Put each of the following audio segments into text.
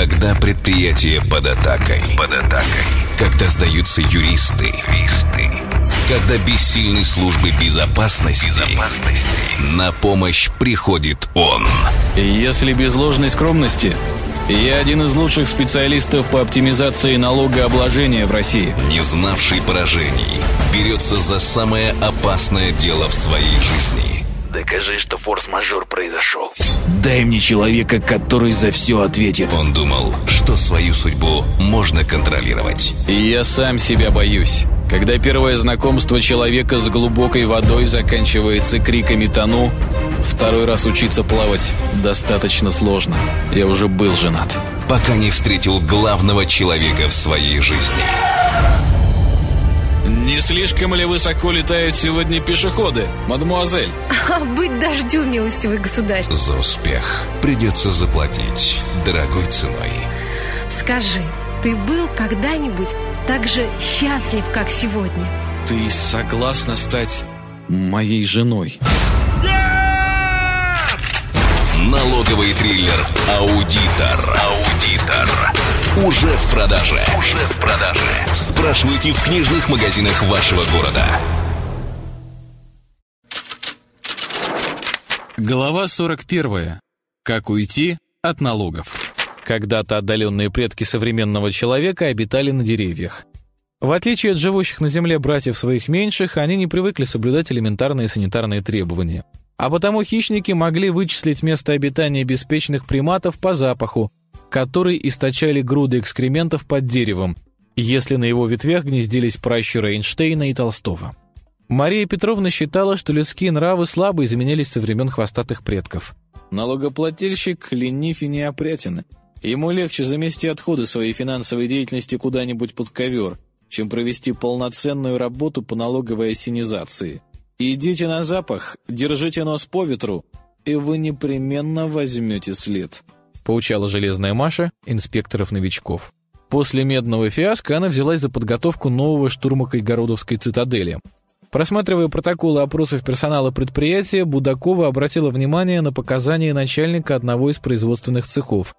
Когда предприятие под атакой. Под атакой. Когда сдаются юристы. Юристы. Когда бессильны службы безопасности. Безопасности. На помощь приходит он. Если без ложной скромности, я один из лучших специалистов по оптимизации налогообложения в России. Не знавший поражений. Берется за самое опасное дело в своей жизни. Докажи, что форс-мажор произошел. Дай мне человека, который за все ответит. Он думал, что свою судьбу можно контролировать. И я сам себя боюсь. Когда первое знакомство человека с глубокой водой заканчивается криками «тону», второй раз учиться плавать достаточно сложно. Я уже был женат. Пока не встретил главного человека в своей жизни. Не слишком ли высоко летают сегодня пешеходы, мадемуазель? А, быть дождю, милостивый государь. За успех придется заплатить дорогой ценой. Скажи, ты был когда-нибудь так же счастлив, как сегодня? Ты согласна стать моей женой? Налоговый триллер «Аудитор». «Аудитор». Уже в продаже. Уже в продаже. Спрашивайте в книжных магазинах вашего города. Глава 41. Как уйти от налогов. Когда-то отдаленные предки современного человека обитали на деревьях. В отличие от живущих на Земле братьев своих меньших, они не привыкли соблюдать элементарные санитарные требования. А потому хищники могли вычислить место обитания беспечных приматов по запаху, который источали груды экскрементов под деревом, если на его ветвях гнездились пращуры Эйнштейна и Толстого. Мария Петровна считала, что людские нравы слабо изменились со времен хвостатых предков. Налогоплательщик ленив и неопрятен. Ему легче замести отходы своей финансовой деятельности куда-нибудь под ковер, чем провести полноценную работу по налоговой осенизации. Идите на запах, держите нос по ветру, и вы непременно возьмете след. Поучала железная Маша инспекторов-новичков. После медного фиаско она взялась за подготовку нового штурма Кайгородовской цитадели. Просматривая протоколы опросов персонала предприятия, Будакова обратила внимание на показания начальника одного из производственных цехов.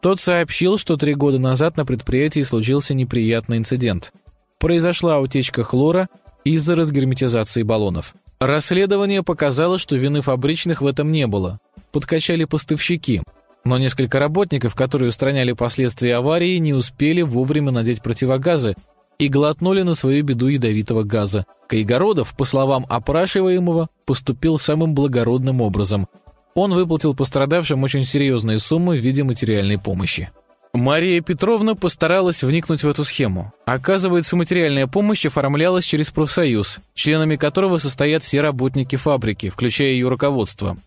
Тот сообщил, что три года назад на предприятии случился неприятный инцидент. Произошла утечка хлора из-за разгерметизации баллонов. Расследование показало, что вины фабричных в этом не было. Подкачали поставщики. Но несколько работников, которые устраняли последствия аварии, не успели вовремя надеть противогазы и глотнули на свою беду ядовитого газа. Кайгородов, по словам опрашиваемого, поступил самым благородным образом. Он выплатил пострадавшим очень серьезные суммы в виде материальной помощи. Мария Петровна постаралась вникнуть в эту схему. Оказывается, материальная помощь оформлялась через профсоюз, членами которого состоят все работники фабрики, включая ее руководство.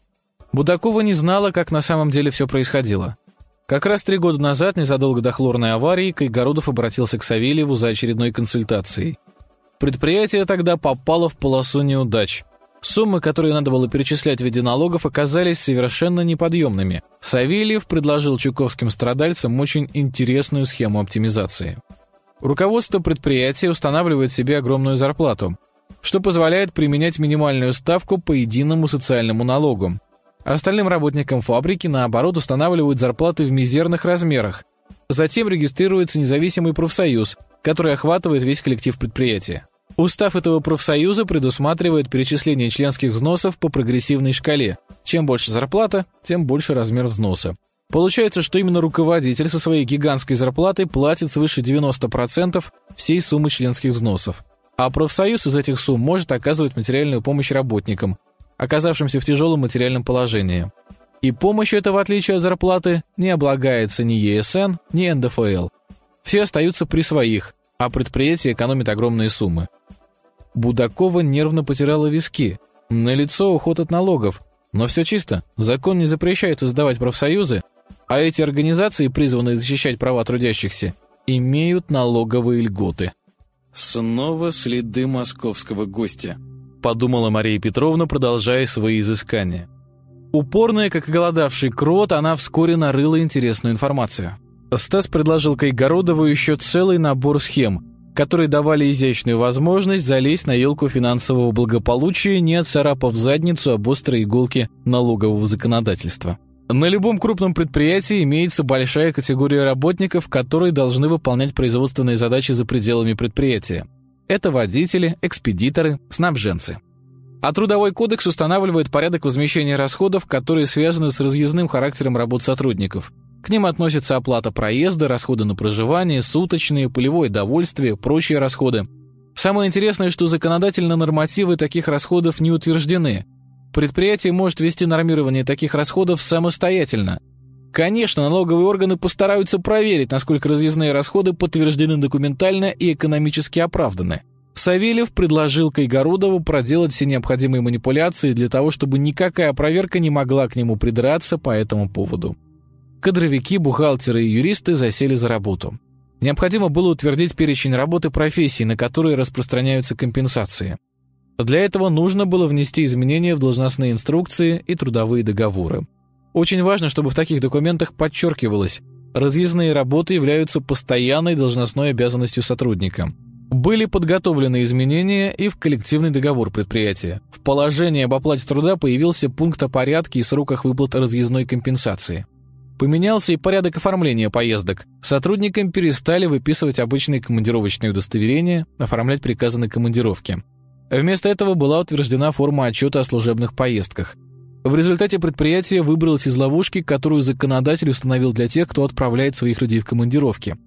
Будакова не знала, как на самом деле все происходило. Как раз три года назад, незадолго до хлорной аварии, Кайгородов обратился к Савельеву за очередной консультацией. Предприятие тогда попало в полосу неудач. Суммы, которые надо было перечислять в виде налогов, оказались совершенно неподъемными. Савельев предложил чуковским страдальцам очень интересную схему оптимизации. Руководство предприятия устанавливает себе огромную зарплату, что позволяет применять минимальную ставку по единому социальному налогу, Остальным работникам фабрики, наоборот, устанавливают зарплаты в мизерных размерах. Затем регистрируется независимый профсоюз, который охватывает весь коллектив предприятия. Устав этого профсоюза предусматривает перечисление членских взносов по прогрессивной шкале. Чем больше зарплата, тем больше размер взноса. Получается, что именно руководитель со своей гигантской зарплатой платит свыше 90% всей суммы членских взносов. А профсоюз из этих сумм может оказывать материальную помощь работникам, оказавшимся в тяжелом материальном положении. И помощь эта, в отличие от зарплаты, не облагается ни ЕСН, ни НДФЛ. Все остаются при своих, а предприятие экономит огромные суммы. Будакова нервно потирала виски. На лицо уход от налогов. Но все чисто. Закон не запрещает создавать профсоюзы, а эти организации, призванные защищать права трудящихся, имеют налоговые льготы. Снова следы московского гостя подумала Мария Петровна, продолжая свои изыскания. Упорная, как голодавший крот, она вскоре нарыла интересную информацию. Стас предложил Кайгородову еще целый набор схем, которые давали изящную возможность залезть на елку финансового благополучия, не отцарапав задницу об острой иголке налогового законодательства. На любом крупном предприятии имеется большая категория работников, которые должны выполнять производственные задачи за пределами предприятия. Это водители, экспедиторы, снабженцы. А Трудовой кодекс устанавливает порядок возмещения расходов, которые связаны с разъездным характером работ сотрудников. К ним относятся оплата проезда, расходы на проживание, суточные, полевое довольствие, прочие расходы. Самое интересное, что законодательно нормативы таких расходов не утверждены. Предприятие может вести нормирование таких расходов самостоятельно. Конечно, налоговые органы постараются проверить, насколько разъездные расходы подтверждены документально и экономически оправданы. Савельев предложил Кайгородову проделать все необходимые манипуляции для того, чтобы никакая проверка не могла к нему придраться по этому поводу. Кадровики, бухгалтеры и юристы засели за работу. Необходимо было утвердить перечень работы профессий, на которые распространяются компенсации. Для этого нужно было внести изменения в должностные инструкции и трудовые договоры. Очень важно, чтобы в таких документах подчеркивалось, разъездные работы являются постоянной должностной обязанностью сотрудника. Были подготовлены изменения и в коллективный договор предприятия. В положении об оплате труда появился пункт о порядке и сроках выплат разъездной компенсации. Поменялся и порядок оформления поездок. Сотрудникам перестали выписывать обычные командировочные удостоверения, оформлять приказы на командировки. Вместо этого была утверждена форма отчета о служебных поездках. В результате предприятие выбралось из ловушки, которую законодатель установил для тех, кто отправляет своих людей в командировки.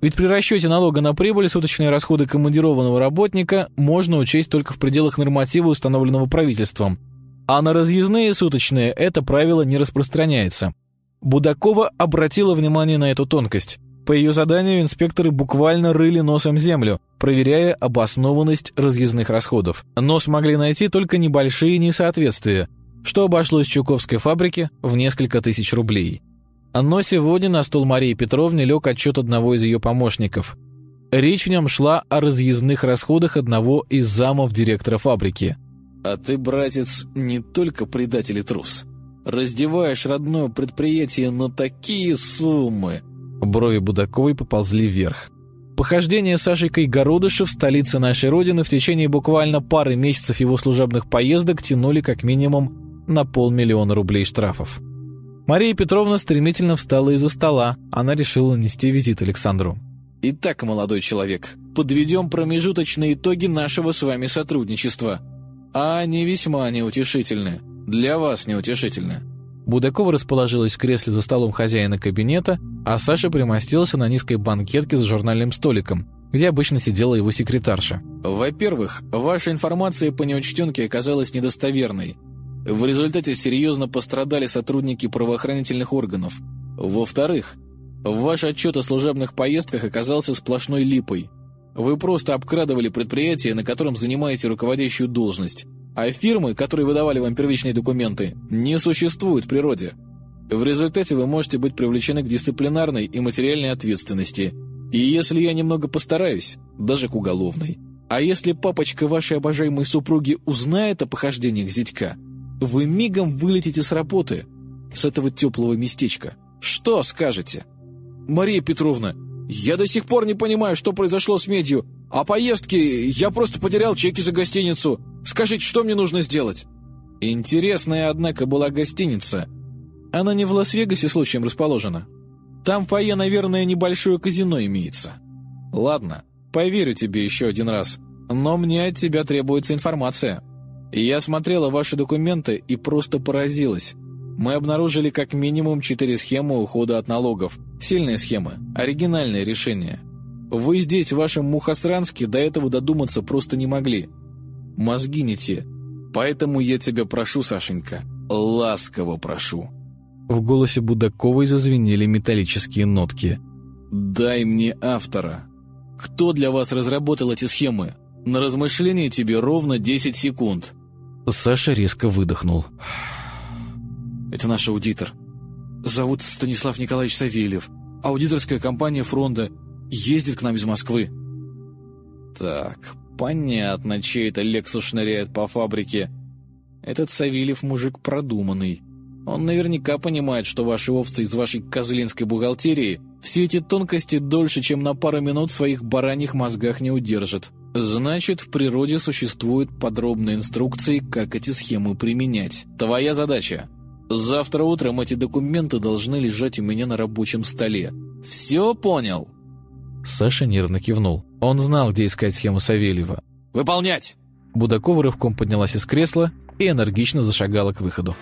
Ведь при расчете налога на прибыль суточные расходы командированного работника можно учесть только в пределах норматива, установленного правительством. А на разъездные суточные это правило не распространяется – Будакова обратила внимание на эту тонкость. По ее заданию инспекторы буквально рыли носом землю, проверяя обоснованность разъездных расходов. Но смогли найти только небольшие несоответствия, что обошлось Чуковской фабрике в несколько тысяч рублей. Но сегодня на стол Марии Петровны лег отчет одного из ее помощников. Речь в нем шла о разъездных расходах одного из замов директора фабрики. «А ты, братец, не только предатель и трус», Раздеваешь родное предприятие на такие суммы!» Брови Будаковой поползли вверх. Похождение Саши Кайгородыша в столице нашей Родины в течение буквально пары месяцев его служебных поездок тянули как минимум на полмиллиона рублей штрафов. Мария Петровна стремительно встала из-за стола. Она решила нести визит Александру. «Итак, молодой человек, подведем промежуточные итоги нашего с вами сотрудничества. А они весьма неутешительны. Для вас неутешительно». Будакова расположилась в кресле за столом хозяина кабинета, а Саша примостился на низкой банкетке с журнальным столиком, где обычно сидела его секретарша. «Во-первых, ваша информация по неучтенке оказалась недостоверной. В результате серьезно пострадали сотрудники правоохранительных органов. Во-вторых, ваш отчет о служебных поездках оказался сплошной липой. Вы просто обкрадывали предприятие, на котором занимаете руководящую должность. А фирмы, которые выдавали вам первичные документы, не существуют в природе. В результате вы можете быть привлечены к дисциплинарной и материальной ответственности. И если я немного постараюсь, даже к уголовной. А если папочка вашей обожаемой супруги узнает о похождениях зятька, вы мигом вылетите с работы, с этого теплого местечка. Что скажете? Мария Петровна, я до сих пор не понимаю, что произошло с медью. А поездки я просто потерял чеки за гостиницу. Скажите, что мне нужно сделать?» Интересная, однако, была гостиница. Она не в Лас-Вегасе случаем расположена. Там фойе, наверное, небольшое казино имеется. Ладно, поверю тебе еще один раз. Но мне от тебя требуется информация. Я смотрела ваши документы и просто поразилась. Мы обнаружили как минимум четыре схемы ухода от налогов. Сильные схемы, оригинальное решение. Вы здесь, в вашем Мухасранске, до этого додуматься просто не могли. Мозги не те. Поэтому я тебя прошу, Сашенька, ласково прошу». В голосе Будаковой зазвенели металлические нотки. «Дай мне автора. Кто для вас разработал эти схемы? На размышление тебе ровно 10 секунд». Саша резко выдохнул. «Это наш аудитор. Зовут Станислав Николаевич Савельев. Аудиторская компания «Фронда» ездит к нам из Москвы». «Так, понятно, чей это Лексус шныряет по фабрике. Этот Савельев мужик продуманный. Он наверняка понимает, что ваши овцы из вашей козлинской бухгалтерии все эти тонкости дольше, чем на пару минут в своих бараньих мозгах не удержат. Значит, в природе существуют подробные инструкции, как эти схемы применять. Твоя задача Завтра утром эти документы должны лежать у меня на рабочем столе. Все понял?» Саша нервно кивнул. Он знал, где искать схему Савельева. «Выполнять!» Будакова рывком поднялась из кресла и энергично зашагала к выходу.